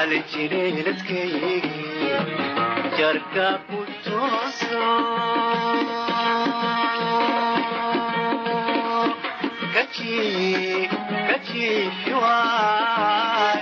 ali jireedkaygii jarka ku tooso kajiifi waay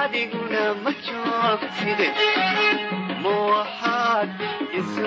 adiguna ma joogtide ma waxaad isu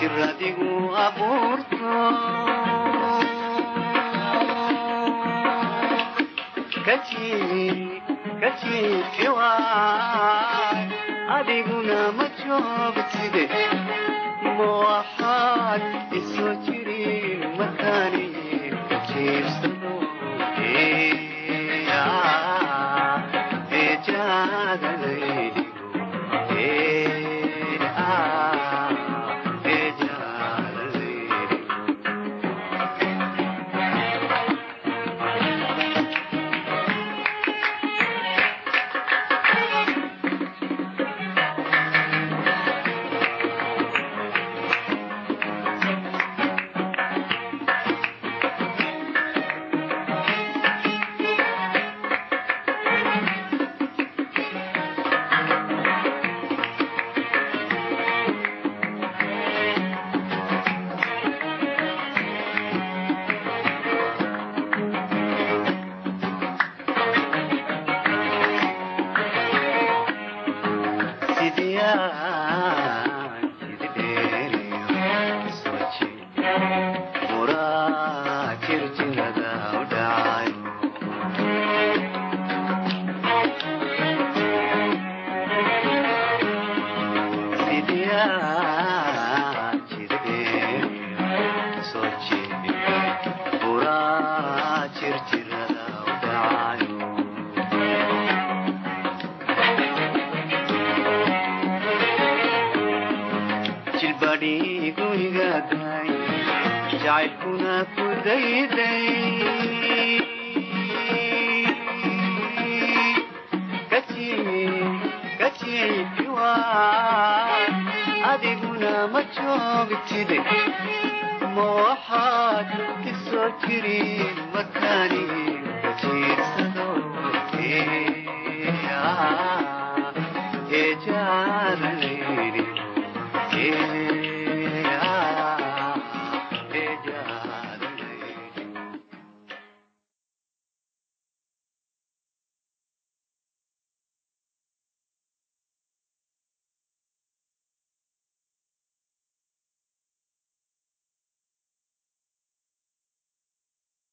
jiradigu abuurto kajiibki waay adiguna ma joogtide ma waxaad isoo jirin markaani jiibsa aaday jacaylkuna ku dayday adiguna ma joogtide ma waxaad ka soo jirin markaani jiirsado